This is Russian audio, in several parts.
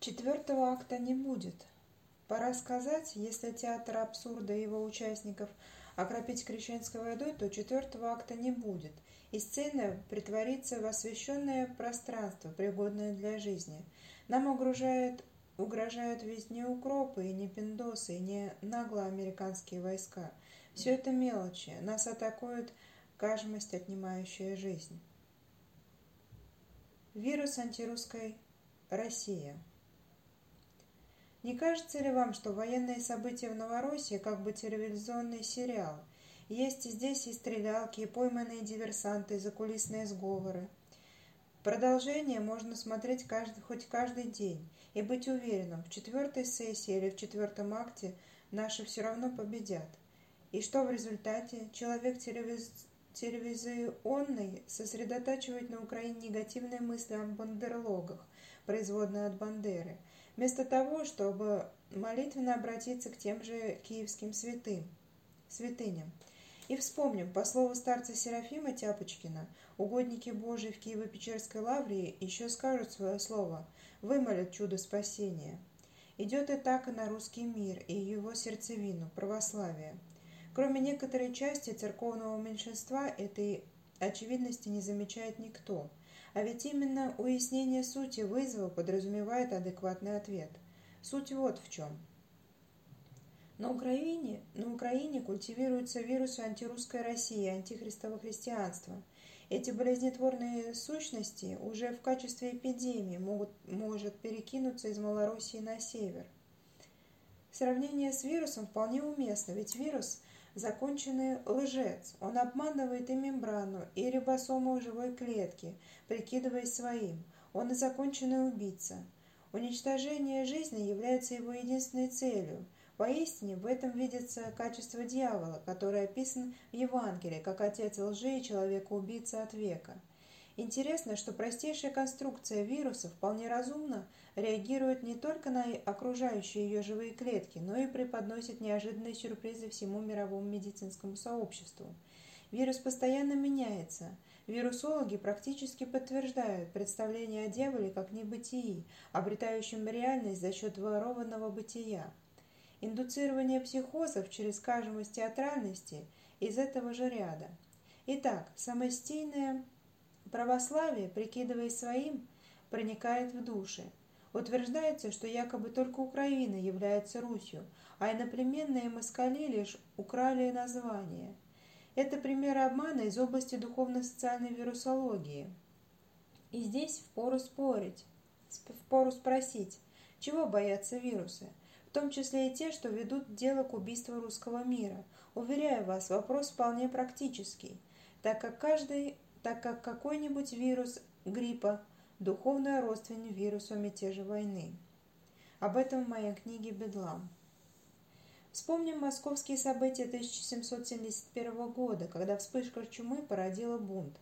Четвертого акта не будет. Пора сказать, если театр абсурда и его участников окропить крещенской водой, то четвертого акта не будет, и сцена притворится в освещенное пространство, пригодное для жизни. Нам угрожает угрожают ведь не укропы и не пиндосы, и не нагло американские войска. Все это мелочи. Нас атакует кажмость, отнимающая жизнь. Вирус антирусской России. Не кажется ли вам, что военные события в Новороссии как бы телевизионный сериал? Есть и здесь и стрелялки, и пойманные диверсанты, и закулисные сговоры. Продолжение можно смотреть каждый, хоть каждый день и быть уверенным, в четвертой сессии или в четвертом акте наши все равно победят. И что в результате? Человек телевиз... телевизионный сосредотачивает на Украине негативные мысли о бандерлогах, производные от Бандеры, вместо того, чтобы молитвенно обратиться к тем же киевским святым, святыням. И вспомним, по слову старца Серафима Тяпочкина, угодники Божии в Киево-Печерской лавре еще скажут свое слово, вымолят чудо спасения. Идет и так и на русский мир и его сердцевину, православие. Кроме некоторой части церковного меньшинства этой очевидности не замечает никто. А ведь именно уяснение сути вызова подразумевает адекватный ответ. Суть вот в чем – на Украине, на Украине культивируются вирусы антирусской России и антихристово христианства. Эти болезнетворные сущности уже в качестве эпидемии могут, может перекинуться из Малороссии на север. Сравнение с вирусом вполне уместно, ведь вирус – законченный лжец. Он обманывает и мембрану, и рибосому живой клетки, прикидываясь своим. Он и законченный убийца. Уничтожение жизни является его единственной целью – Поистине в этом видится качество дьявола, который описан в Евангелии как отец лжи и человека-убийца от века. Интересно, что простейшая конструкция вируса вполне разумно реагирует не только на окружающие ее живые клетки, но и преподносит неожиданные сюрпризы всему мировому медицинскому сообществу. Вирус постоянно меняется. Вирусологи практически подтверждают представление о дьяволе как небытии, обретающем реальность за счет ворованного бытия. Индуцирование психозов через кажемость театральности из этого же ряда. Итак, самостийное православие, прикидываясь своим, проникает в души. Утверждается, что якобы только Украина является Русью, а иноплеменные москали лишь украли название. Это пример обмана из области духовно-социальной вирусологии. И здесь впору спорить, впору спросить, чего боятся вирусы – в том числе и те, что ведут дело к убийству русского мира. Уверяю вас, вопрос вполне практический, так как каждый, так как какой-нибудь вирус гриппа духовно родственен вирусу мятежа войны. Об этом в моей книге «Бедлам». Вспомним московские события 1771 года, когда вспышка чумы породила бунт.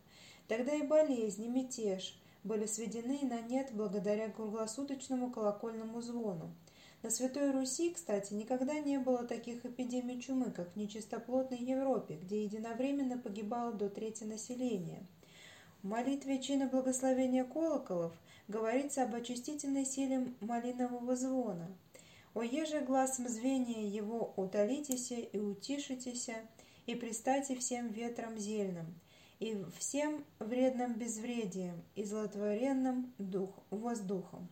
Тогда и болезни, мятеж были сведены на нет благодаря круглосуточному колокольному звону. На Святой Руси, кстати, никогда не было таких эпидемий чумы, как в нечистоплотной Европе, где единовременно погибало до трети населения. В молитве чина благословения колоколов говорится об очистительной силе малинового звона. «О еже глазом звения его утолитеся и утишитеся, и пристайте всем ветром зельным, и всем вредным безвредием, и злотворенным дух, воздухом».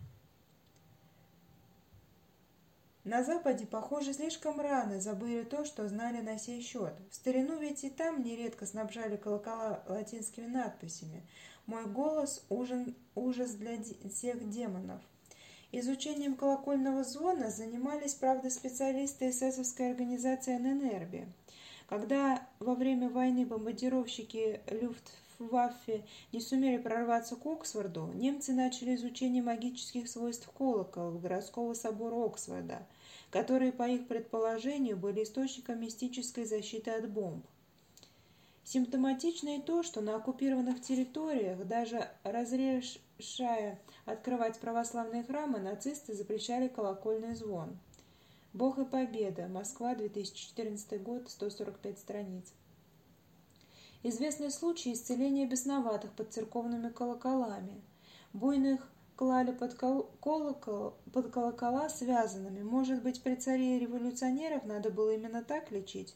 На Западе, похоже, слишком рано забыли то, что знали на сей счет. В старину ведь и там нередко снабжали колокола латинскими надписями «Мой голос – ужин, ужас для всех демонов». Изучением колокольного звона занимались, правда, специалисты эсэсовской организации ННРБ. Когда во время войны бомбардировщики Люфтваффе не сумели прорваться к Оксфорду, немцы начали изучение магических свойств колоколов городского собора Оксфорда – которые, по их предположению, были источником мистической защиты от бомб. Симптоматично и то, что на оккупированных территориях, даже разрешая открывать православные храмы, нацисты запрещали колокольный звон. «Бог и победа. Москва, 2014 год, 145 страниц». Известны случаи исцеления бесноватых под церковными колоколами, буйных клали под, колокол, под колокола связанными. Может быть, при царе революционеров надо было именно так лечить?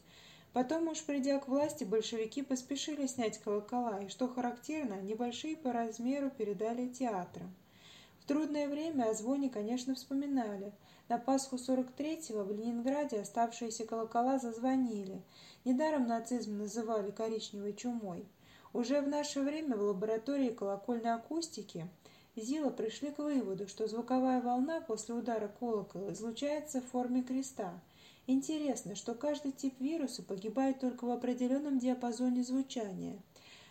Потом уж придя к власти, большевики поспешили снять колокола, и, что характерно, небольшие по размеру передали театрам. В трудное время о звоне, конечно, вспоминали. На Пасху 43-го в Ленинграде оставшиеся колокола зазвонили. Недаром нацизм называли коричневой чумой. Уже в наше время в лаборатории колокольной акустики Зила пришли к выводу, что звуковая волна после удара колокола излучается в форме креста – Интересно, что каждый тип вируса погибает только в определенном диапазоне звучания.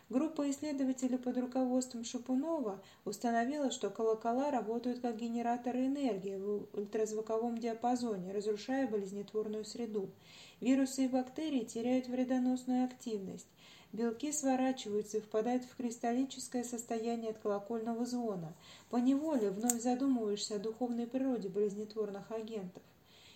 Группа исследователей под руководством Шапунова установила, что колокола работают как генераторы энергии в ультразвуковом диапазоне, разрушая болезнетворную среду. Вирусы и бактерии теряют вредоносную активность. Белки сворачиваются и впадают в кристаллическое состояние от колокольного звона. Поневоле вновь задумываешься о духовной природе болезнетворных агентов.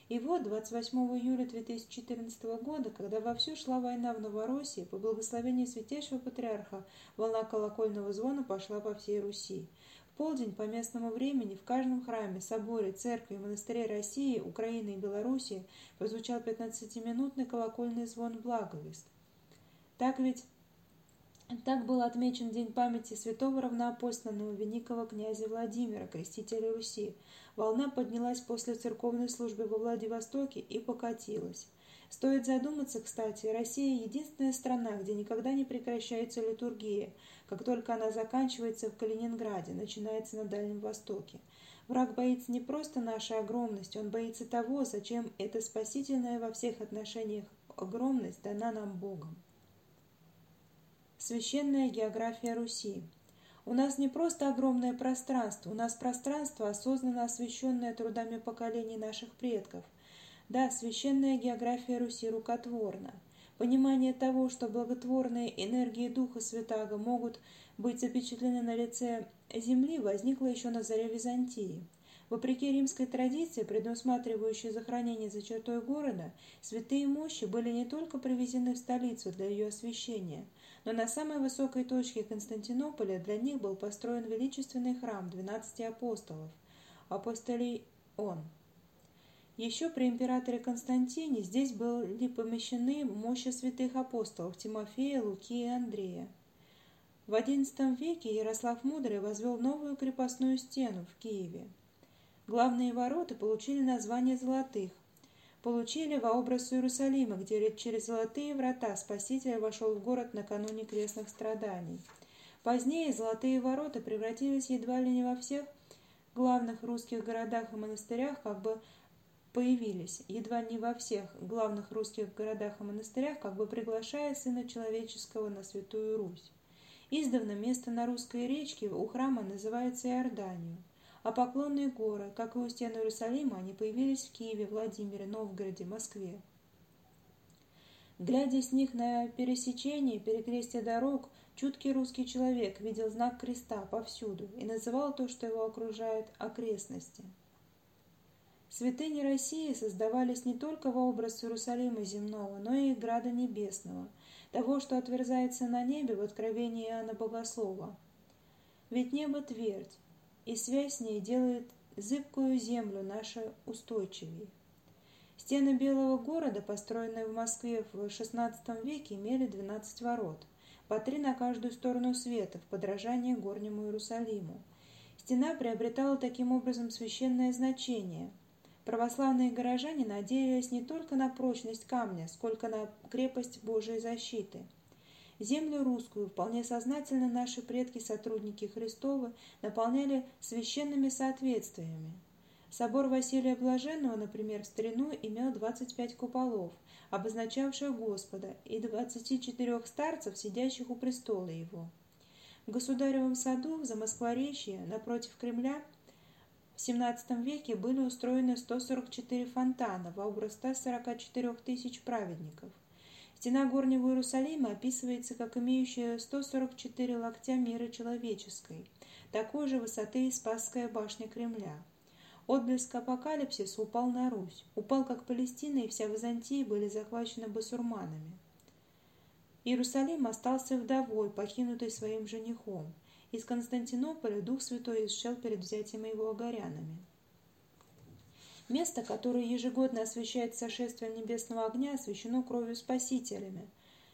И вот 28 июля 2014 года, когда вовсю шла война в Новороссии, по благословению Святейшего Патриарха волна колокольного звона пошла по всей Руси. В полдень по местному времени в каждом храме, соборе, церкви монастыре России, Украины и Белоруссии прозвучал 15-минутный колокольный звон благовест. Так ведь так был отмечен День памяти святого равноапостольного великого князя Владимира, крестителя Руси. Волна поднялась после церковной службы во Владивостоке и покатилась. Стоит задуматься, кстати, Россия – единственная страна, где никогда не прекращается литургия. Как только она заканчивается в Калининграде, начинается на Дальнем Востоке. Враг боится не просто нашей огромности, он боится того, зачем эта спасительная во всех отношениях огромность дана нам Богом. Священная география Руси. У нас не просто огромное пространство, у нас пространство, осознанно освященное трудами поколений наших предков. Да, священная география Руси рукотворна. Понимание того, что благотворные энергии Духа Святаго могут быть запечатлены на лице Земли, возникло еще на заре Византии. Вопреки римской традиции, предусматривающей захоронение за чертой города, святые мощи были не только привезены в столицу для ее освящения – но на самой высокой точке Константинополя для них был построен величественный храм двенадцати апостолов, апостолей Он. Еще при императоре Константине здесь были помещены мощи святых апостолов Тимофея, Луки и Андрея. В XI веке Ярослав Мудрый возвел новую крепостную стену в Киеве. Главные ворота получили название «Золотых», получили во образ Иерусалима, где через золотые врата Спаситель вошел в город накануне крестных страданий. Позднее золотые ворота превратились едва ли не во всех главных русских городах и монастырях, как бы появились, едва не во всех главных русских городах и монастырях, как бы приглашая Сына Человеческого на Святую Русь. Издавна место на русской речке у храма называется Иорданию а поклонные горы, как и у стен Иерусалима, они появились в Киеве, Владимире, Новгороде, Москве. Глядя с них на пересечение, перекрестие дорог, чуткий русский человек видел знак креста повсюду и называл то, что его окружает, окрестности. Святыни России создавались не только во образ Иерусалима земного, но и Града Небесного, того, что отверзается на небе в откровении Иоанна Богослова. Ведь небо твердь, и связь с ней делает зыбкую землю нашу устойчивее. Стены Белого города, построенные в Москве в XVI веке, имели 12 ворот, по три на каждую сторону света, в подражание горнему Иерусалиму. Стена приобретала таким образом священное значение. Православные горожане надеялись не только на прочность камня, сколько на крепость Божией защиты – Землю русскую вполне сознательно наши предки-сотрудники Христовы наполняли священными соответствиями. Собор Василия Блаженного, например, в старину имел 25 куполов, обозначавших Господа, и 24 старцев, сидящих у престола его. В Государевом саду в Замоскворечье, напротив Кремля, в XVII веке были устроены 144 фонтана во образ 144 тысяч праведников. Стена горнего Иерусалима описывается как имеющая 144 локтя меры человеческой, такой же высоты и Спасская башня Кремля. Отблеск апокалипсиса упал на Русь, упал как Палестина и вся Византия были захвачены басурманами. Иерусалим остался вдовой, покинутый своим женихом. Из Константинополя Дух Святой исшел перед взятием его горянами. Место, которое ежегодно освещает сошествие небесного огня, освящено кровью Спасителями,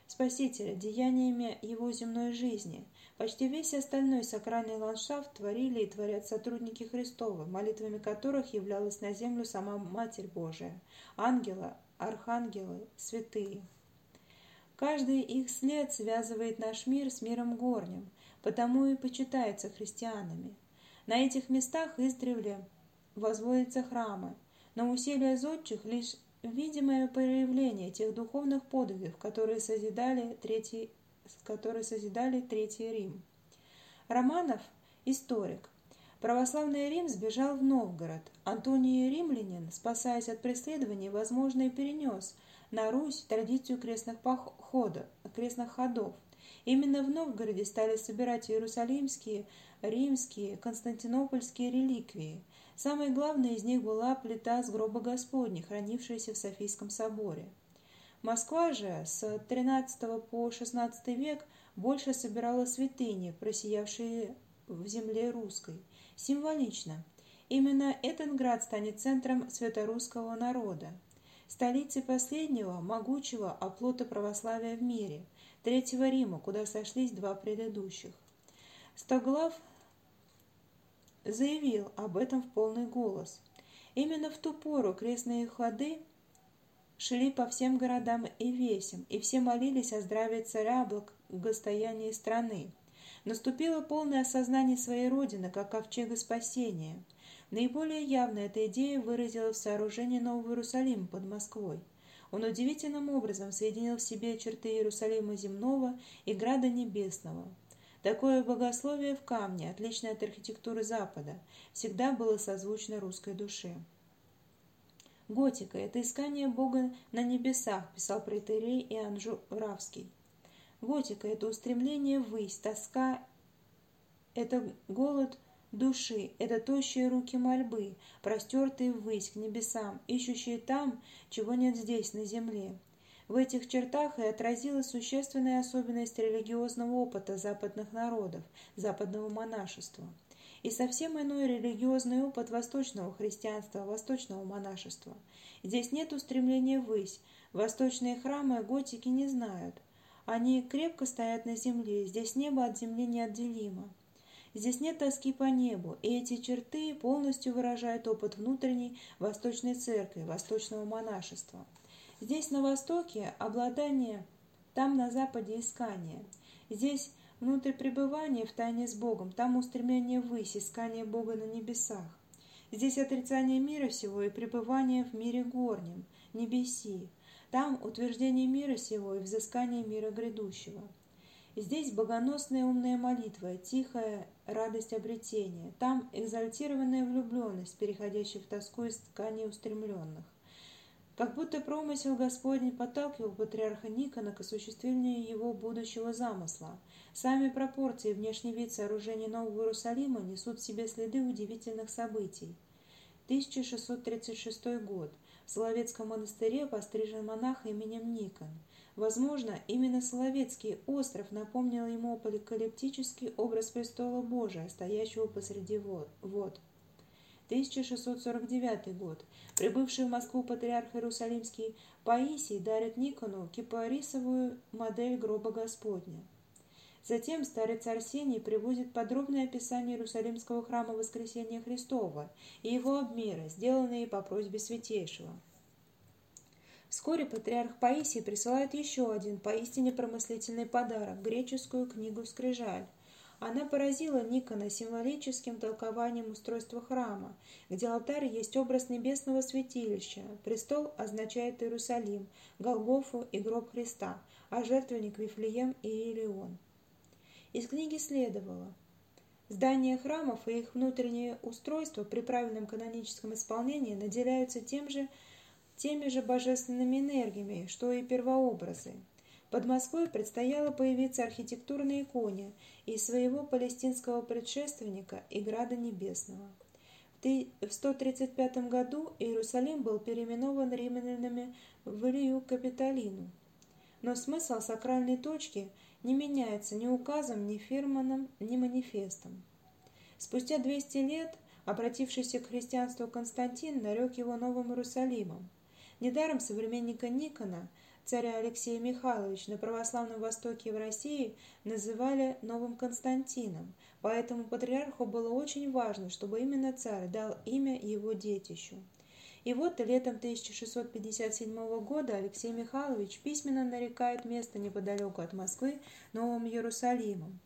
Спасителя, деяниями его земной жизни. Почти весь остальной сакральный ландшафт творили и творят сотрудники Христовы, молитвами которых являлась на землю сама Матерь Божия, ангела, архангелы, святые. Каждый их след связывает наш мир с миром горним, потому и почитается христианами. На этих местах издревле возводятся храмы, но усилия зодчих лишь видимое проявление тех духовных подвигов, которые созидали Третий, которые созидали Третий Рим. Романов – историк. Православный Рим сбежал в Новгород. Антоний Римлянин, спасаясь от преследований, возможно, и перенес на Русь традицию крестных, походов, крестных ходов. Именно в Новгороде стали собирать иерусалимские, римские, константинопольские реликвии – Самой главной из них была плита с гроба Господня, хранившаяся в Софийском соборе. Москва же с XIII по XVI век больше собирала святыни, просиявшие в земле русской. Символично. Именно этот град станет центром святорусского народа, столицей последнего, могучего оплота православия в мире, Третьего Рима, куда сошлись два предыдущих. Стоглав заявил об этом в полный голос. Именно в ту пору крестные ходы шли по всем городам и весям, и все молились о здравии царя, благостоянии страны. Наступило полное осознание своей родины, как ковчега спасения. Наиболее явно эта идея выразила в сооружении Нового Иерусалима под Москвой. Он удивительным образом соединил в себе черты Иерусалима земного и Града Небесного – Такое богословие в камне, отличное от архитектуры Запада, всегда было созвучно русской душе. Готика – это искание Бога на небесах, писал протерей Иоанн Журавский. Готика – это устремление ввысь, тоска – это голод души, это тощие руки мольбы, простертые ввысь к небесам, ищущие там, чего нет здесь, на земле. В этих чертах и отразилась существенная особенность религиозного опыта западных народов, западного монашества. И совсем иной религиозный опыт восточного христианства, восточного монашества. Здесь нет устремления ввысь, восточные храмы готики не знают. Они крепко стоят на земле, здесь небо от земли неотделимо. Здесь нет тоски по небу, и эти черты полностью выражают опыт внутренней восточной церкви, восточного монашества. Здесь на востоке обладание, там на западе искание. Здесь внутрь пребывания в тайне с Богом, там устремление ввысь, искание Бога на небесах. Здесь отрицание мира всего и пребывание в мире горнем, небеси. Там утверждение мира всего и взыскание мира грядущего. Здесь богоносная умная молитва, тихая радость обретения. Там экзальтированная влюбленность, переходящая в тоску искания устремленных. Как будто промысел Господень подталкивал патриарха Никона к осуществлению его будущего замысла. Сами пропорции и внешний вид сооружения Нового Иерусалима несут в себе следы удивительных событий. 1636 год. В Соловецком монастыре пострижен монах именем Никон. Возможно, именно Соловецкий остров напомнил ему апокалиптический образ престола Божия, стоящего посреди вод. 1649 год. Прибывший в Москву патриарх Иерусалимский Паисий дарит Никону кипарисовую модель гроба Господня. Затем старец Арсений приводит подробное описание Иерусалимского храма Воскресения Христова и его обмеры, сделанные по просьбе Святейшего. Вскоре патриарх Паисий присылает еще один поистине промыслительный подарок – греческую книгу «Скрижаль», она поразила Никона символическим толкованием устройства храма, где алтарь есть образ небесного святилища, престол означает Иерусалим, Голгофу и гроб Христа, а жертвенник Вифлеем и Илион. Из книги следовало. Здания храмов и их внутреннее устройство при правильном каноническом исполнении наделяются тем же, теми же божественными энергиями, что и первообразы. Под Москвой предстояло появиться архитектурной иконе из своего палестинского предшественника и Града Небесного. В 135 году Иерусалим был переименован римлянами в Илью Капитолину. Но смысл сакральной точки не меняется ни указом, ни фирманом, ни манифестом. Спустя 200 лет обратившийся к христианству Константин нарек его Новым Иерусалимом. Недаром современника Никона, царя Алексея Михайловича на православном Востоке и в России называли Новым Константином, поэтому патриарху было очень важно, чтобы именно царь дал имя его детищу. И вот летом 1657 года Алексей Михайлович письменно нарекает место неподалеку от Москвы Новым Иерусалимом.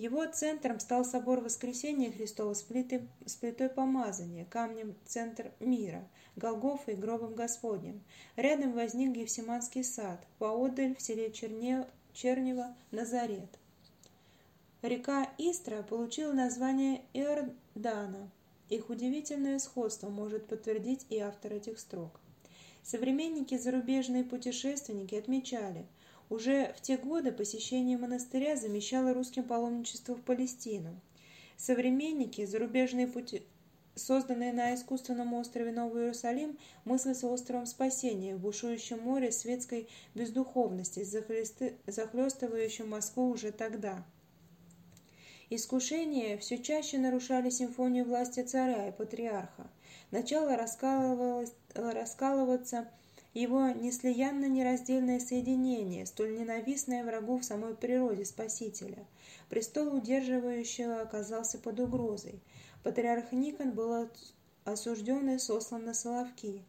Его центром стал собор Воскресения Христова с, плитой, с плитой помазания, камнем центр мира, Голгофой и гробом Господним. Рядом возник Евсиманский сад, поодаль в селе Черне, Чернево Назарет. Река Истра получила название Иордана. Их удивительное сходство может подтвердить и автор этих строк. Современники зарубежные путешественники отмечали – уже в те годы посещение монастыря замещало русским паломничество в Палестину. Современники, зарубежные пути, созданные на искусственном острове Новый Иерусалим, мыслят островом спасения в бушующем море светской бездуховности, захлестывающем Москву уже тогда. Искушения все чаще нарушали симфонию власти царя и патриарха. Начало раскалываться его неслиянно нераздельное соединение, столь ненавистное врагу в самой природе Спасителя. Престол удерживающего оказался под угрозой. Патриарх Никон был осужден и сослан на Соловки.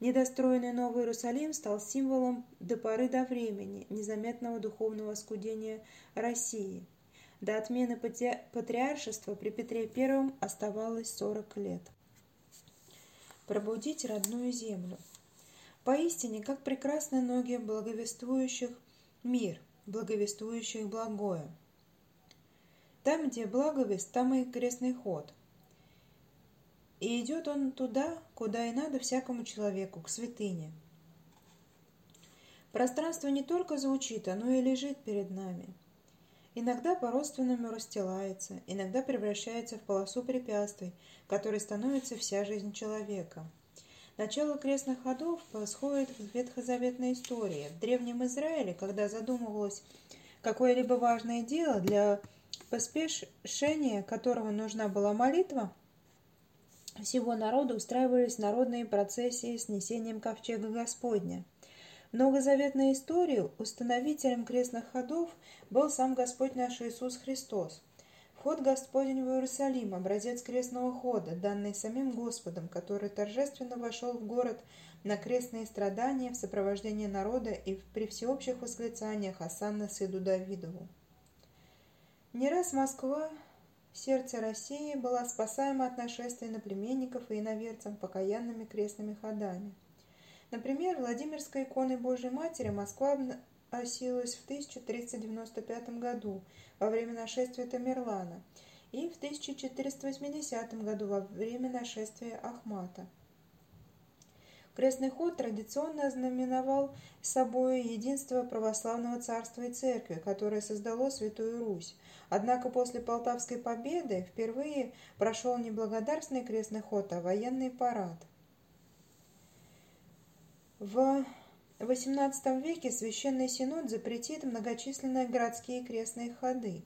Недостроенный Новый Иерусалим стал символом до поры до времени незаметного духовного скудения России. До отмены патриаршества при Петре I оставалось 40 лет. Пробудить родную землю – Поистине, как прекрасны ноги благовествующих мир, благовествующих благое. Там, где благовест, там и крестный ход. И идет он туда, куда и надо всякому человеку, к святыне. Пространство не только звучит, оно и лежит перед нами. Иногда по-родственному расстилается, иногда превращается в полосу препятствий, которой становится вся жизнь человека – Начало крестных ходов происходит в ветхозаветной истории. В Древнем Израиле, когда задумывалось какое-либо важное дело, для поспешения которого нужна была молитва, всего народа устраивались народные процессии с несением ковчега Господня. В многозаветной истории установителем крестных ходов был сам Господь наш Иисус Христос – Вход Господень в Иерусалим, образец крестного хода, данный самим Господом, который торжественно вошел в город на крестные страдания в сопровождении народа и при всеобщих восклицаниях Асанна сыну Давидову. Не раз Москва, сердце России, была спасаема от нашествия наплеменников и иноверцев покаянными крестными ходами. Например, Владимирской иконой Божьей Матери Москва осилась в 1395 году во время нашествия Тамерлана и в 1480 году во время нашествия Ахмата. Крестный ход традиционно ознаменовал собой единство православного царства и церкви, которое создало Святую Русь. Однако после Полтавской победы впервые прошел не благодарственный крестный ход, а военный парад. В в XVIII веке Священный Синод запретит многочисленные городские крестные ходы,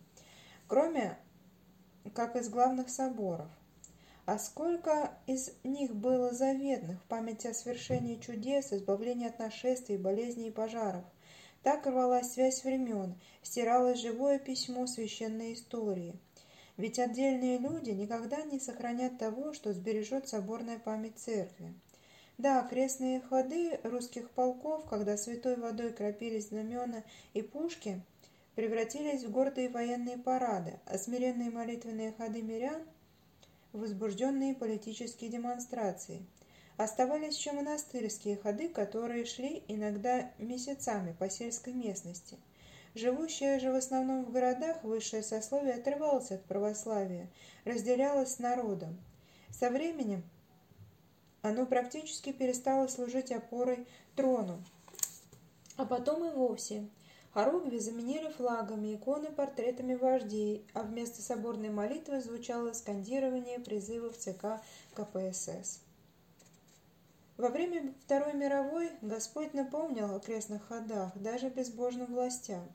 кроме как из главных соборов. А сколько из них было заветных в память о свершении чудес, избавлении от нашествий, болезней и пожаров. Так рвалась связь времен, стиралось живое письмо священной истории. Ведь отдельные люди никогда не сохранят того, что сбережет соборная память церкви. Да, крестные ходы русских полков, когда святой водой кропились знамена и пушки, превратились в гордые военные парады, а смиренные молитвенные ходы мирян – возбужденные политические демонстрации. Оставались еще монастырские ходы, которые шли иногда месяцами по сельской местности. Живущее же в основном в городах высшее сословие отрывалось от православия, разделялось с народом. Со временем оно практически перестало служить опорой трону. А потом и вовсе. Хоругви заменили флагами, иконы портретами вождей, а вместо соборной молитвы звучало скандирование призывов ЦК КПСС. Во время Второй мировой Господь напомнил о крестных ходах даже безбожным властям.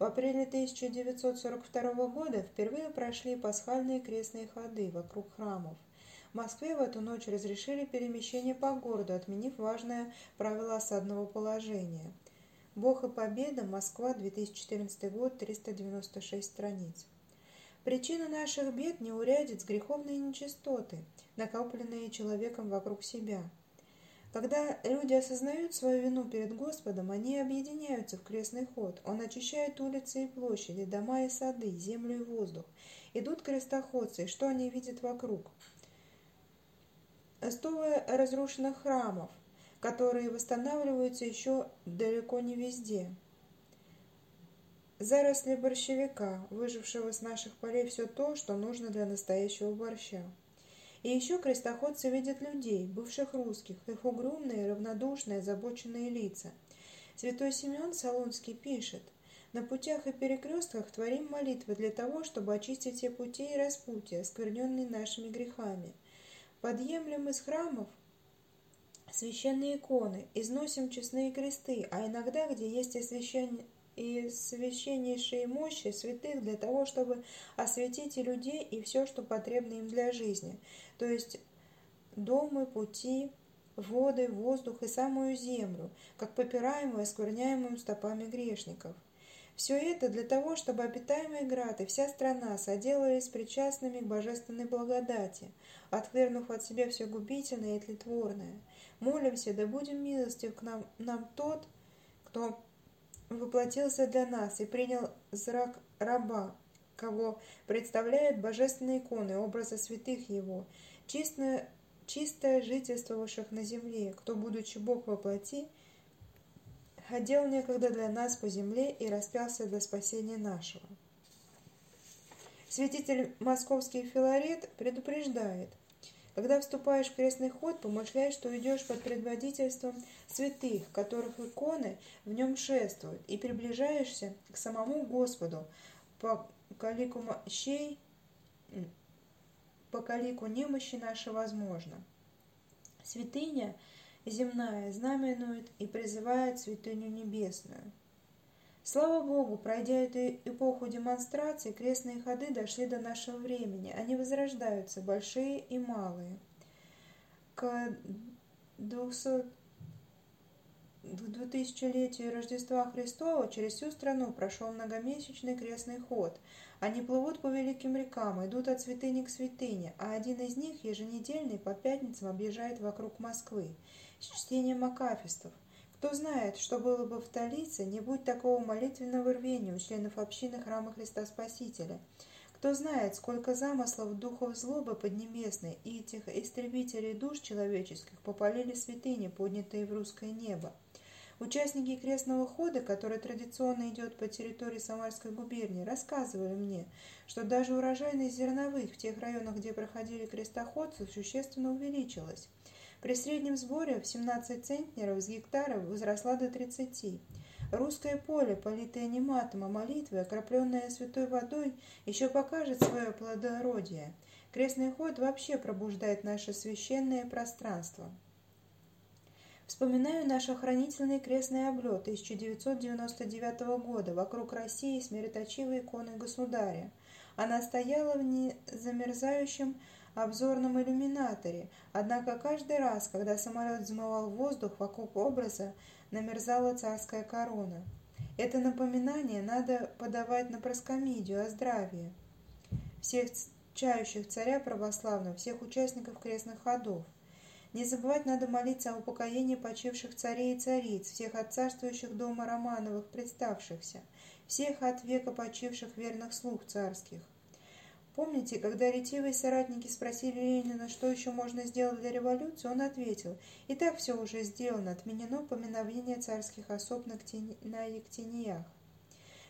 В апреле 1942 года впервые прошли пасхальные крестные ходы вокруг храмов. Москве в эту ночь разрешили перемещение по городу, отменив важное правило осадного положения. «Бог и победа. Москва. 2014 год. 396 страниц». Причина наших бед – неурядиц, греховные нечистоты, накопленные человеком вокруг себя – когда люди осознают свою вину перед Господом, они объединяются в крестный ход. Он очищает улицы и площади, дома и сады, землю и воздух. Идут крестоходцы, и что они видят вокруг? Стовы разрушенных храмов, которые восстанавливаются еще далеко не везде. Заросли борщевика, выжившего с наших полей все то, что нужно для настоящего борща. И еще крестоходцы видят людей, бывших русских, их угрюмные, равнодушные, озабоченные лица. Святой Симеон Солунский пишет, «На путях и перекрестках творим молитвы для того, чтобы очистить все пути и распутья, оскверненные нашими грехами. Подъемлем из храмов священные иконы, износим честные кресты, а иногда, где есть освящение, и священнейшие мощи святых для того, чтобы осветить и людей, и все, что потребно им для жизни, то есть дома, пути, воды, воздух и самую землю, как попираемую и оскверняемую стопами грешников. Все это для того, чтобы обитаемые град и вся страна соделались причастными к божественной благодати, отвергнув от себя все губительное и тлетворное. Молимся, да будем милостив к нам, нам тот, кто воплотился для нас и принял зрак раба, кого представляют божественные иконы, образа святых его, чистое, чистое жительствовавших на земле, кто, будучи Бог во плоти, ходил некогда для нас по земле и распялся для спасения нашего. Святитель московский Филарет предупреждает – когда вступаешь в крестный ход, помышляй, что идешь под предводительством святых, которых иконы в нем шествуют, и приближаешься к самому Господу по калику мощей, по калику немощи нашей возможно. Святыня земная знаменует и призывает святыню небесную. Слава Богу, пройдя эту эпоху демонстраций, крестные ходы дошли до нашего времени. Они возрождаются, большие и малые. К 200 2000-летию Рождества Христова через всю страну прошел многомесячный крестный ход. Они плывут по великим рекам, идут от святыни к святыне, а один из них еженедельный по пятницам объезжает вокруг Москвы с чтением акафистов. Кто знает, что было бы в столице, не будь такого молитвенного рвения у членов общины Храма Христа Спасителя. Кто знает, сколько замыслов духов злобы поднебесной и этих истребителей душ человеческих попалили святыни, поднятые в русское небо. Участники крестного хода, который традиционно идет по территории Самарской губернии, рассказывали мне, что даже урожайность зерновых в тех районах, где проходили крестоходцы, существенно увеличилась. При среднем сборе в 17 центнеров с гектара возросла до 30. Русское поле, политое не матом, а молитвой, окропленное святой водой, еще покажет свое плодородие. Крестный ход вообще пробуждает наше священное пространство. Вспоминаю наш охранительный крестный облет 1999 года вокруг России с мироточивой иконой государя. Она стояла в незамерзающем обзорном иллюминаторе, однако каждый раз, когда самолет взмывал воздух вокруг образа, намерзала царская корона. Это напоминание надо подавать на проскомидию о здравии всех чающих царя православного, всех участников крестных ходов. Не забывать надо молиться о упокоении почивших царей и цариц, всех от царствующих дома Романовых представшихся, всех от века почивших верных слуг царских. Помните, когда ретивые соратники спросили Ленина, что еще можно сделать для революции, он ответил, и так все уже сделано, отменено поминовение царских особ на, Ктени... на Ектениях.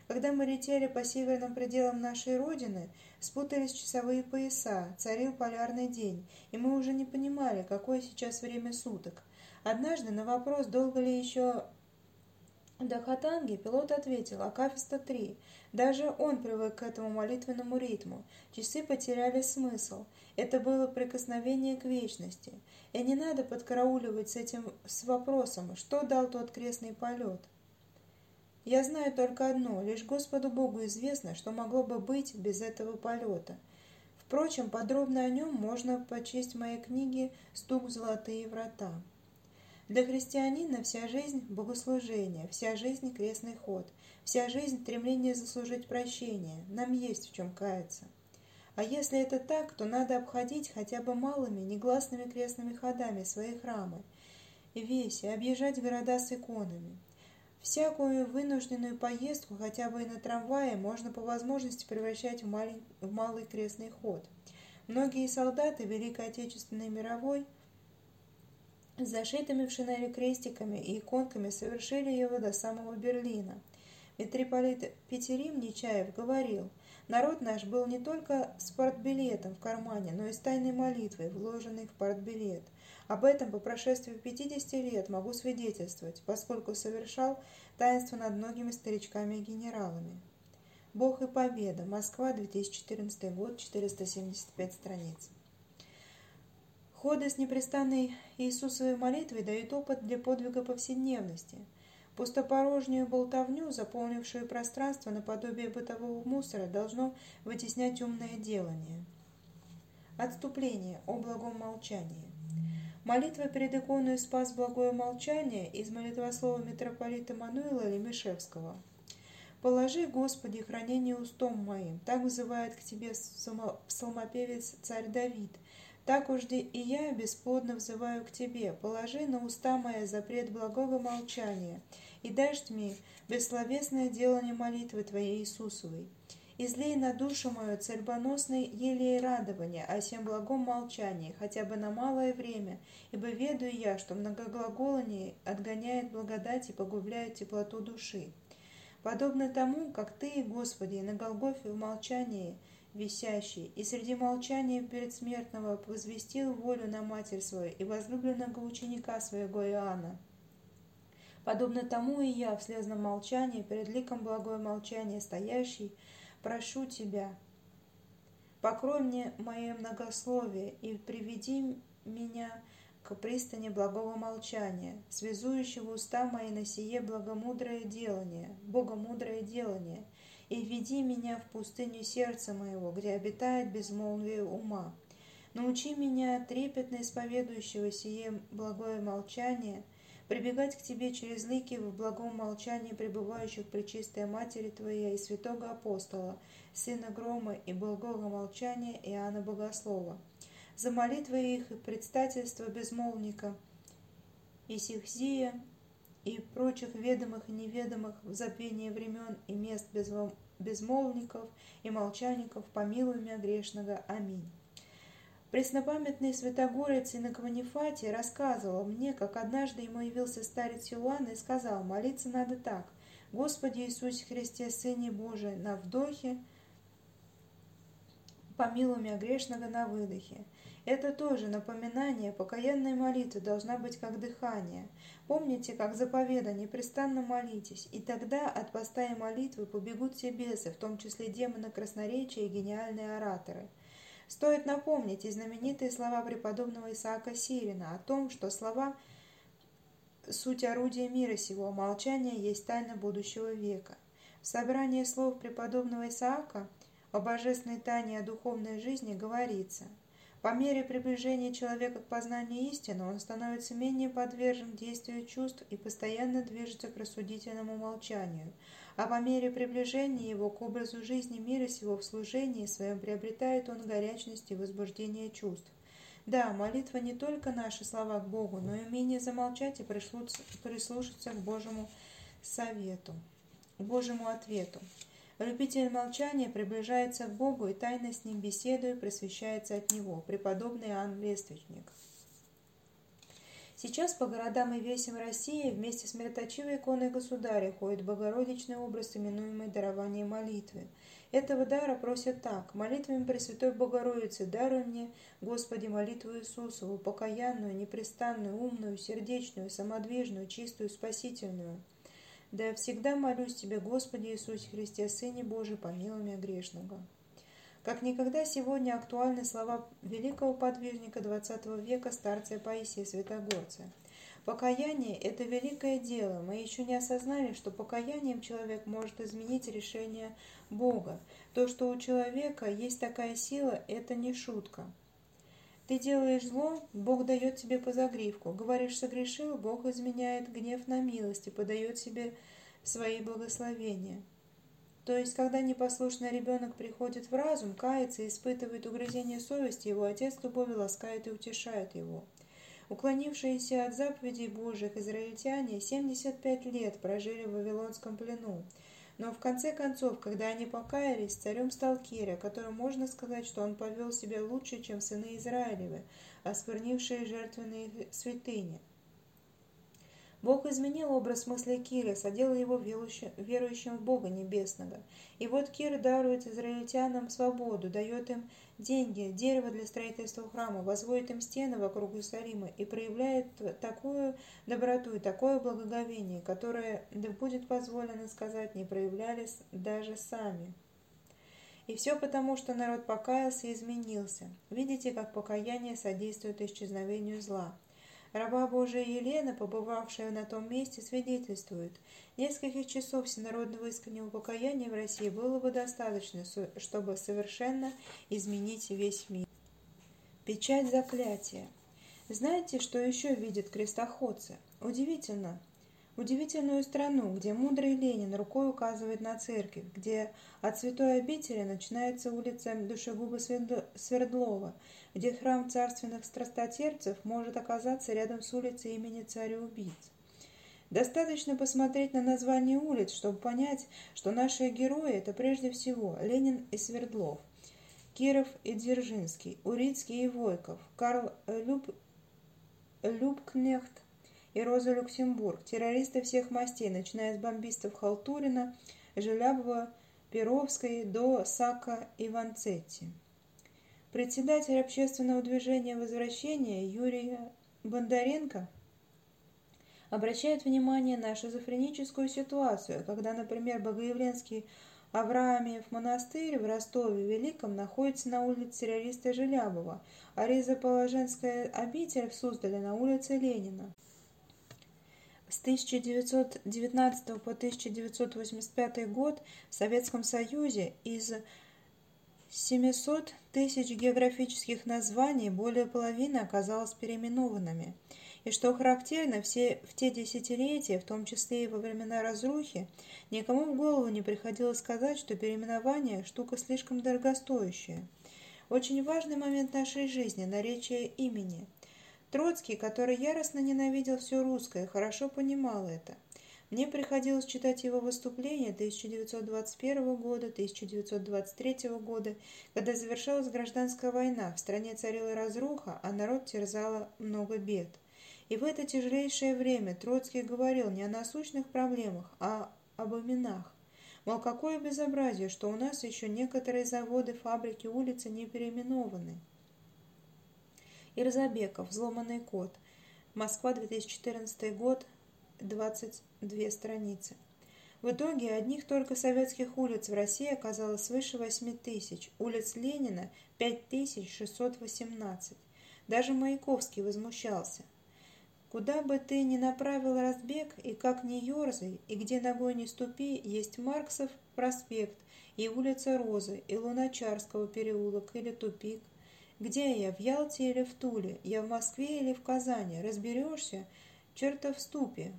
Когда мы летели по северным пределам нашей Родины, спутались часовые пояса, царил полярный день, и мы уже не понимали, какое сейчас время суток. Однажды на вопрос, долго ли еще до Хатанги пилот ответил «Акафиста 3». Даже он привык к этому молитвенному ритму. Часы потеряли смысл. Это было прикосновение к вечности. И не надо подкарауливать с этим с вопросом, что дал тот крестный полет. Я знаю только одно, лишь Господу Богу известно, что могло бы быть без этого полета. Впрочем, подробно о нем можно почесть в моей книге «Стук золотые врата». Для христианина вся жизнь – богослужение, вся жизнь – крестный ход, вся жизнь – стремление заслужить прощение. Нам есть в чем каяться. А если это так, то надо обходить хотя бы малыми, негласными крестными ходами свои храмы, весь и объезжать города с иконами. Всякую вынужденную поездку, хотя бы и на трамвае, можно по возможности превращать в, малень... в малый крестный ход. Многие солдаты Великой Отечественной мировой с зашитыми в шинели крестиками и иконками совершили его до самого Берлина. Митрополит Петерим Нечаев говорил – Народ наш был не только с партбилетом в кармане, но и с тайной молитвой, вложенной в партбилет. Об этом по прошествии 50 лет могу свидетельствовать, поскольку совершал таинство над многими старичками и генералами. Бог и победа. Москва, 2014 год, 475 страниц. Ходы с непрестанной Иисусовой молитвой дают опыт для подвига повседневности – Пустопорожнюю болтовню, заполнившую пространство наподобие бытового мусора, должно вытеснять умное делание. Отступление о благом молчании. Молитва перед иконой «Спас благое молчание» из молитвослова митрополита Мануила Лемешевского. «Положи, Господи, хранение устом моим», так вызывает к тебе псалмопевец царь Давид – так уж и я бесплодно взываю к Тебе, положи на уста мои запрет благого молчания, и дашь мне бессловесное делание молитвы Твоей Иисусовой. Излей на душу мою цельбоносной елей радования о всем благом молчании, хотя бы на малое время, ибо ведаю я, что многоглаголание отгоняет благодать и погубляет теплоту души. Подобно тому, как Ты, Господи, на Голгофе в молчании – висящий, и среди молчания предсмертного возвестил волю на Матерь свою и возлюбленного ученика своего Иоанна. Подобно тому и я в слезном молчании, перед ликом благое молчание стоящий, прошу Тебя, покрой мне мое многословие и приведи меня к пристани благого молчания, связующего уста мои на сие благомудрое делание, богомудрое делание – и веди меня в пустыню сердца моего, где обитает безмолвие ума. Научи меня, трепетно исповедующего сие благое молчание, прибегать к Тебе через лики в благом молчании пребывающих при чистой Матери Твоей и святого апостола, Сына Грома и благого молчания Иоанна Богослова. За молитвы их и предстательство безмолвника Исихзия и прочих ведомых и неведомых в забвении времен и мест безмолвников и молчанников, помилуй меня грешного. Аминь. Преснопамятный святогорец Инокванифатий рассказывал мне, как однажды ему явился старец Иоанн и сказал, молиться надо так. Господи Иисусе Христе, Сыне Божий, на вдохе, помилуй меня грешного на выдохе. Это тоже напоминание, покаянной молитвы должна быть как дыхание. Помните, как заповеда, непрестанно молитесь, и тогда от поста и молитвы побегут все бесы, в том числе демоны красноречия и гениальные ораторы. Стоит напомнить и знаменитые слова преподобного Исаака Сирина о том, что слова – суть орудия мира сего, молчание есть тайна будущего века. В собрании слов преподобного Исаака о божественной тайне о духовной жизни говорится – по мере приближения человека к познанию истины он становится менее подвержен действию чувств и постоянно движется к рассудительному молчанию, а по мере приближения его к образу жизни мира сего в служении своем приобретает он горячность и возбуждение чувств. Да, молитва не только наши слова к Богу, но и умение замолчать и прислушаться к Божьему совету, к Божьему ответу. Любитель молчания приближается к Богу и тайно с ним беседуя просвещается от него, преподобный Иоанн Лествичник. Сейчас по городам и весям России вместе с мироточивой иконой государя ходит богородичный образ, именуемый дарование молитвы. Этого дара просят так. Молитвами Пресвятой Богородицы даруй мне, Господи, молитву Иисусову, покаянную, непрестанную, умную, сердечную, самодвижную, чистую, спасительную – да я всегда молюсь Тебе, Господи Иисусе Христе, Сыне Божий, помилуй грешного. Как никогда сегодня актуальны слова великого подвижника XX века старца Паисия Святогорца. Покаяние – это великое дело. Мы еще не осознали, что покаянием человек может изменить решение Бога. То, что у человека есть такая сила, это не шутка. Ты делаешь зло, Бог дает тебе по загривку. Говоришь, согрешил, Бог изменяет гнев на милость и подает себе свои благословения. То есть, когда непослушный ребенок приходит в разум, кается и испытывает угрызение совести, его отец любовью ласкает и утешает его. Уклонившиеся от заповедей Божьих израильтяне 75 лет прожили в Вавилонском плену. Но в конце концов, когда они покаялись, царем стал Киря, которым можно сказать, что он повел себя лучше, чем сыны Израилевы, осквернившие жертвенные святыни. Бог изменил образ мысли Кира, соделал его верующим в Бога Небесного. И вот Кир дарует израильтянам свободу, дает им деньги, дерево для строительства храма, возводит им стены вокруг Иерусалима и проявляет такую доброту и такое благоговение, которое, да будет позволено сказать, не проявлялись даже сами. И все потому, что народ покаялся и изменился. Видите, как покаяние содействует исчезновению зла. Раба Божия Елена, побывавшая на том месте, свидетельствует, нескольких часов всенародного искреннего покаяния в России было бы достаточно, чтобы совершенно изменить весь мир. Печать заклятия. Знаете, что еще видят крестоходцы? Удивительно, удивительную страну, где мудрый Ленин рукой указывает на церковь, где от святой обители начинается улица Душегуба Свердлова, где храм царственных страстотерпцев может оказаться рядом с улицей имени царя-убийц. Достаточно посмотреть на название улиц, чтобы понять, что наши герои – это прежде всего Ленин и Свердлов, Киров и Дзержинский, Урицкий и Войков, Карл Люб... Любкнехт и Роза Люксембург, террористы всех мастей, начиная с бомбистов Халтурина, Желябова, Перовской до Сака и Ванцетти. Председатель общественного движения возвращения Юрий Бондаренко обращает внимание на шизофреническую ситуацию, когда, например, Богоявленский Авраамиев монастырь в Ростове Великом находится на улице террориста Желябова, а Ризоположенская обитель в Суздале на улице Ленина. С 1919 по 1985 год в Советском Союзе из 700 тысяч географических названий более половины оказалось переименованными. И что характерно, все в те десятилетия, в том числе и во времена разрухи, никому в голову не приходилось сказать, что переименование – штука слишком дорогостоящая. Очень важный момент нашей жизни – наречие имени – Троцкий, который яростно ненавидел все русское, хорошо понимал это. Мне приходилось читать его выступления 1921 года, 1923 года, когда завершалась гражданская война, в стране царила разруха, а народ терзало много бед. И в это тяжелейшее время Троцкий говорил не о насущных проблемах, а об именах. Мол, какое безобразие, что у нас еще некоторые заводы, фабрики, улицы не переименованы. Ирзабеков, «Взломанный код». Москва, 2014 год, 22 страницы. В итоге одних только советских улиц в России оказалось свыше 8 тысяч, улиц Ленина – 5618. Даже Маяковский возмущался. Куда бы ты ни направил разбег, и как ни ерзай, и где ногой не ступи, есть Марксов проспект, и улица Розы, и Луначарского переулок, или тупик – где я, в Ялте или в Туле? Я в Москве или в Казани? Разберешься? Черта в ступе.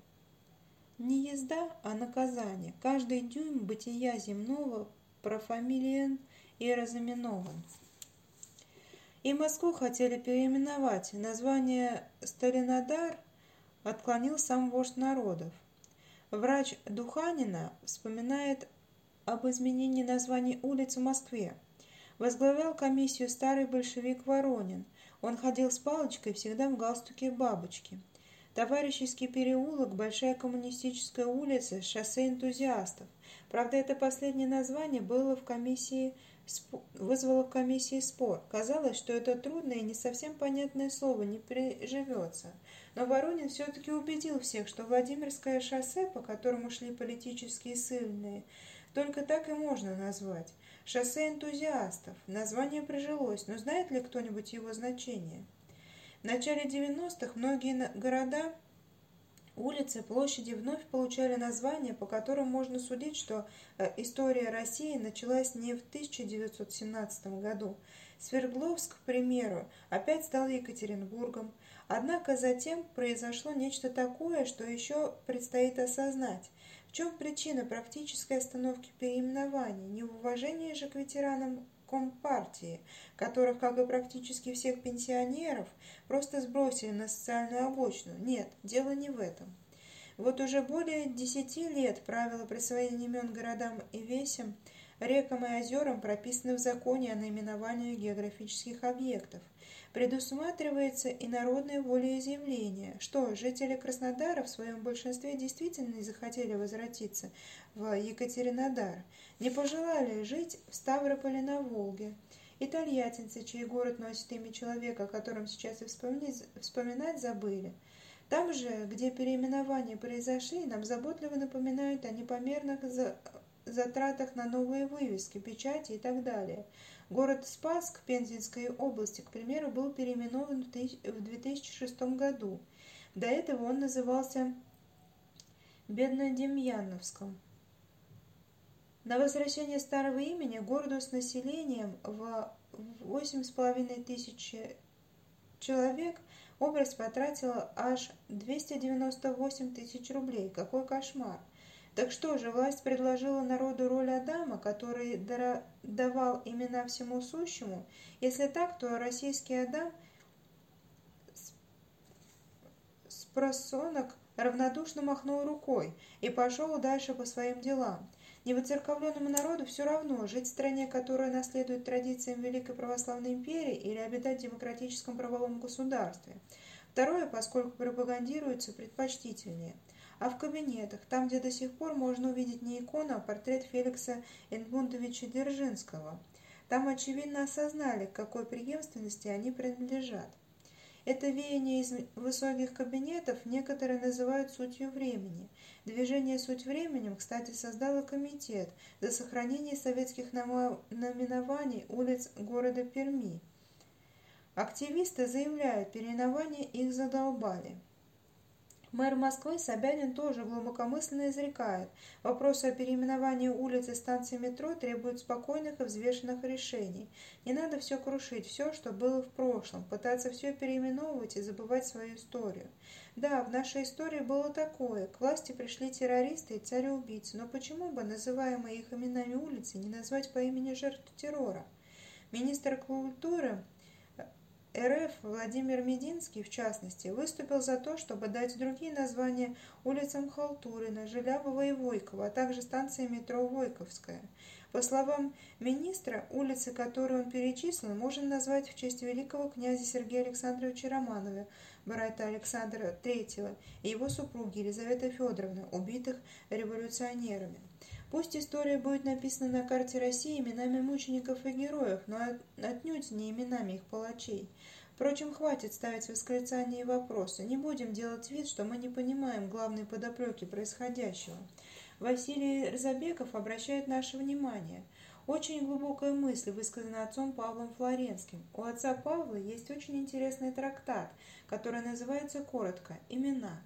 Не езда, а наказание. Каждый дюйм бытия земного профамилиен и разыменован. И Москву хотели переименовать. Название Сталинодар отклонил сам вождь народов. Врач Духанина вспоминает об изменении названий улиц в Москве. Возглавлял комиссию старый большевик Воронин. Он ходил с палочкой всегда в галстуке бабочки. Товарищеский переулок, Большая коммунистическая улица, шоссе энтузиастов. Правда, это последнее название было в комиссии, вызвало в комиссии спор. Казалось, что это трудное и не совсем понятное слово не приживется. Но Воронин все-таки убедил всех, что Владимирское шоссе, по которому шли политические ссыльные, только так и можно назвать. Шоссе энтузиастов. Название прижилось, но знает ли кто-нибудь его значение? В начале 90-х многие города Улицы, площади вновь получали названия, по которым можно судить, что э, история России началась не в 1917 году. Свердловск, к примеру, опять стал Екатеринбургом. Однако затем произошло нечто такое, что еще предстоит осознать. Чем причина практической остановки переименований? Не в уважении же к ветеранам Компартии, которых, как и практически всех пенсионеров, просто сбросили на социальную обочину. Нет, дело не в этом. Вот уже более десяти лет правила присвоения имен городам и весям, рекам и озерам прописаны в законе о наименовании географических объектов – предусматривается и народное волеизъявление, что жители Краснодара в своем большинстве действительно не захотели возвратиться в Екатеринодар, не пожелали жить в Ставрополе на Волге. И тольяттинцы, чей город носит имя человека, о котором сейчас и вспомнить, вспоминать забыли. Там же, где переименования произошли, нам заботливо напоминают о непомерных затратах на новые вывески, печати и так далее – Город Спасск Пензенской области, к примеру, был переименован в 2006 году. До этого он назывался Беднодемьяновском. На возвращение старого имени городу с населением в 8,5 тысяч человек область потратила аж 298 тысяч рублей. Какой кошмар! Так что же, власть предложила народу роль Адама, который давал имена всему сущему? Если так, то российский Адам с просонок равнодушно махнул рукой и пошел дальше по своим делам. Невоцерковленному народу все равно, жить в стране, которая наследует традициям Великой Православной империи или обитать в демократическом правовом государстве. Второе, поскольку пропагандируется, предпочтительнее – а в кабинетах, там, где до сих пор можно увидеть не икону, а портрет Феликса Эдмундовича Дзержинского. Там, очевидно, осознали, к какой преемственности они принадлежат. Это веяние из высоких кабинетов некоторые называют сутью времени. Движение «Суть временем», кстати, создало комитет за сохранение советских наименований улиц города Перми. Активисты заявляют, переименования их задолбали. Мэр Москвы Собянин тоже глубокомысленно изрекает. Вопросы о переименовании улиц и станций метро требуют спокойных и взвешенных решений. Не надо все крушить, все, что было в прошлом, пытаться все переименовывать и забывать свою историю. Да, в нашей истории было такое. К власти пришли террористы и цареубийцы, но почему бы называемые их именами улицы не назвать по имени жертв террора? Министр культуры РФ Владимир Мединский, в частности, выступил за то, чтобы дать другие названия улицам Халтурина, Желябова и Войкова, а также станции метро Войковская. По словам министра, улицы, которые он перечислил, можно назвать в честь великого князя Сергея Александровича Романова, брата Александра III и его супруги Елизаветы Федоровны, убитых революционерами. Пусть история будет написана на карте России именами мучеников и героев, но отнюдь не именами их палачей. Впрочем, хватит ставить восклицания и вопросы. Не будем делать вид, что мы не понимаем главной подоплеки происходящего. Василий Рзабеков обращает наше внимание. Очень глубокая мысль высказана отцом Павлом Флоренским. У отца Павла есть очень интересный трактат, который называется коротко «Имена».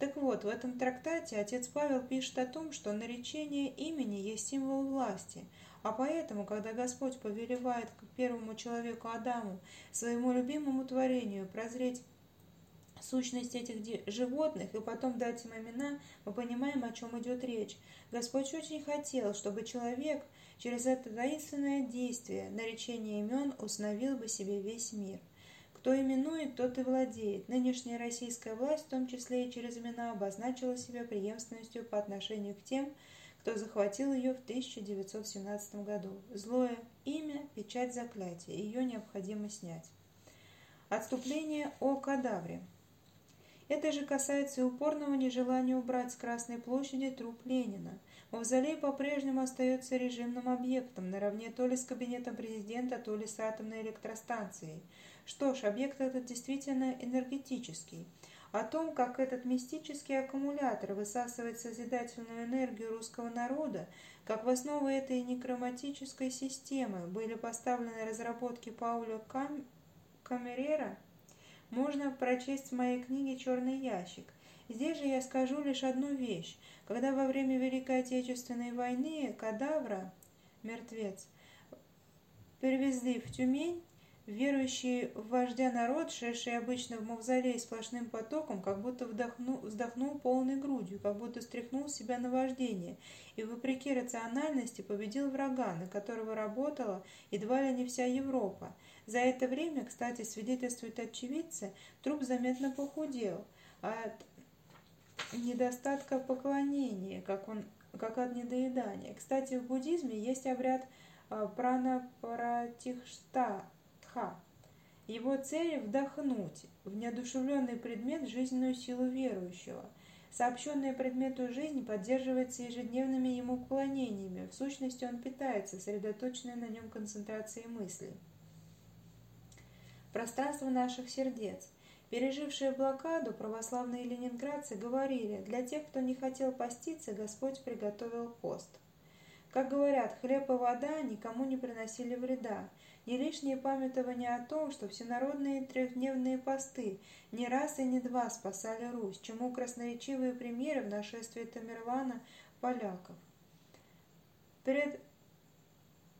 Так вот, в этом трактате отец Павел пишет о том, что наречение имени есть символ власти, а поэтому, когда Господь повелевает к первому человеку Адаму, своему любимому творению, прозреть сущность этих животных и потом дать им имена, мы понимаем, о чем идет речь. Господь очень хотел, чтобы человек через это таинственное действие наречения имен установил бы себе весь мир. Кто именует, тот и владеет. Нынешняя российская власть, в том числе и через имена, обозначила себя преемственностью по отношению к тем, кто захватил ее в 1917 году. Злое имя – печать заклятия, ее необходимо снять. Отступление о кадавре. Это же касается и упорного нежелания убрать с Красной площади труп Ленина. Мавзолей по-прежнему остается режимным объектом, наравне то ли с кабинетом президента, то ли с атомной электростанцией – что ж, объект этот действительно энергетический. О том, как этот мистический аккумулятор высасывает созидательную энергию русского народа, как в основу этой некроматической системы были поставлены разработки Пауля Кам... Камерера, можно прочесть в моей книге «Черный ящик». Здесь же я скажу лишь одну вещь. Когда во время Великой Отечественной войны кадавра, мертвец, перевезли в Тюмень, Верующий в вождя народ, шедший обычно в мавзолей сплошным потоком, как будто вдохнул, вздохнул полной грудью, как будто стряхнул себя наваждение, и, вопреки рациональности, победил врага, на которого работала едва ли не вся Европа. За это время, кстати, свидетельствуют очевидцы, труп заметно похудел от недостатка поклонения, как, он, как от недоедания. Кстати, в буддизме есть обряд а, пранапаратихшта, Ха. Его цель – вдохнуть в неодушевленный предмет жизненную силу верующего. Сообщенный предмету жизнь поддерживается ежедневными ему поклонениями, в сущности он питается сосредоточенной на нем концентрацией мыслей. Пространство наших сердец. Пережившие блокаду, православные ленинградцы говорили, для тех, кто не хотел поститься, Господь приготовил пост. Как говорят, хлеб и вода никому не приносили вреда, не лишнее памятование о том, что всенародные трехдневные посты не раз и не два спасали Русь, чему красноречивые примеры в нашествии Тамерлана поляков. Перед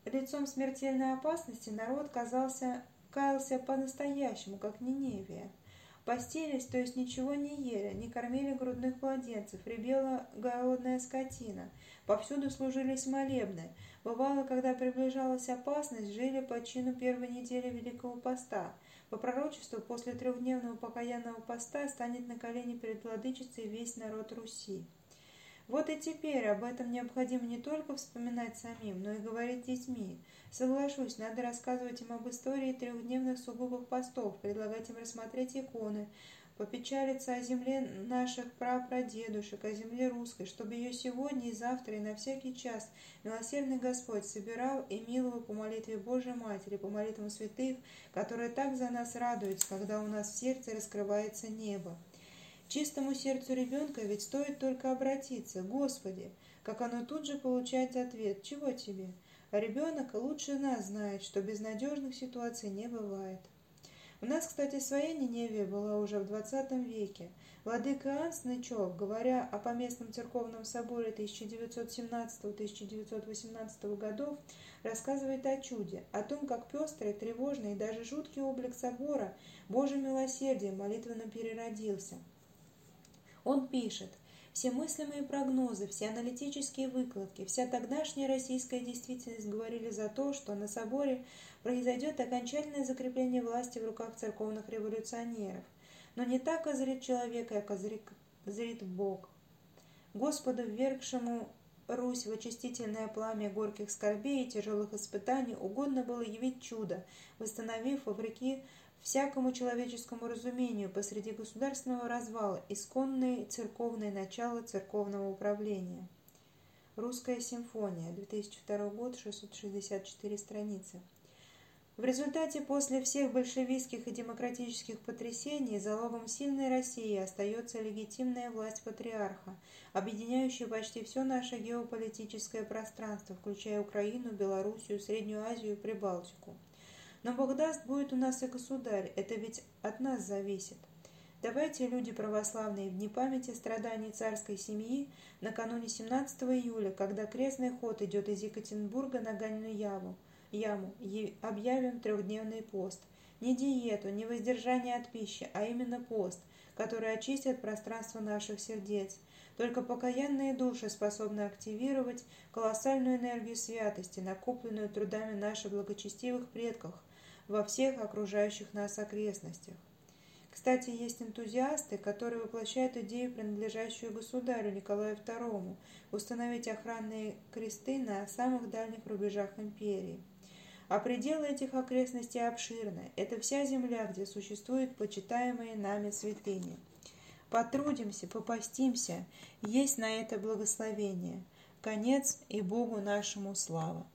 лицом смертельной опасности народ казался, каялся по-настоящему, как Ниневия. Постились, то есть ничего не ели, не кормили грудных младенцев, ребела голодная скотина. Повсюду служились молебны. Бывало, когда приближалась опасность, жили по чину первой недели Великого Поста. По пророчеству, после трехдневного покаянного поста станет на колени перед владычицей весь народ Руси. Вот и теперь об этом необходимо не только вспоминать самим, но и говорить детьми. Соглашусь, надо рассказывать им об истории трехдневных сугубых постов, предлагать им рассмотреть иконы, попечалиться о земле наших прапрадедушек, о земле русской, чтобы ее сегодня и завтра и на всякий час милосердный Господь собирал и миловал по молитве Божией Матери, по молитвам святых, которые так за нас радуются, когда у нас в сердце раскрывается небо. Чистому сердцу ребенка ведь стоит только обратиться, Господи, как оно тут же получает ответ «Чего тебе?». А ребенок лучше нас знает, что безнадежных ситуаций не бывает. У нас, кстати, своя Ниневия была уже в XX веке. Владыка Анс Нычев, говоря о поместном церковном соборе 1917-1918 годов, рассказывает о чуде, о том, как пестрый, тревожный и даже жуткий облик собора Божьим милосердием молитвенно переродился – он пишет, все мыслимые прогнозы, все аналитические выкладки, вся тогдашняя российская действительность говорили за то, что на соборе произойдет окончательное закрепление власти в руках церковных революционеров. Но не так озрит человека, как озрит Бог. Господу, ввергшему Русь в очистительное пламя горьких скорбей и тяжелых испытаний, угодно было явить чудо, восстановив, вопреки всякому человеческому разумению посреди государственного развала исконное церковное начало церковного управления. Русская симфония, 2002 год, 664 страницы. В результате после всех большевистских и демократических потрясений залогом сильной России остается легитимная власть патриарха, объединяющая почти все наше геополитическое пространство, включая Украину, Белоруссию, Среднюю Азию и Прибалтику. Но Бог даст, будет у нас и государь, это ведь от нас зависит. Давайте, люди православные, в дни памяти страданий царской семьи, накануне 17 июля, когда крестный ход идет из Екатеринбурга на Ганину Яву, яму, объявим трехдневный пост. Не диету, не воздержание от пищи, а именно пост, который очистит пространство наших сердец. Только покаянные души способны активировать колоссальную энергию святости, накопленную трудами наших благочестивых предков, во всех окружающих нас окрестностях. Кстати, есть энтузиасты, которые воплощают идею, принадлежащую государю Николаю II, установить охранные кресты на самых дальних рубежах империи. А пределы этих окрестностей обширны. Это вся земля, где существуют почитаемые нами святыни. Потрудимся, попастимся, есть на это благословение. Конец и Богу нашему слава.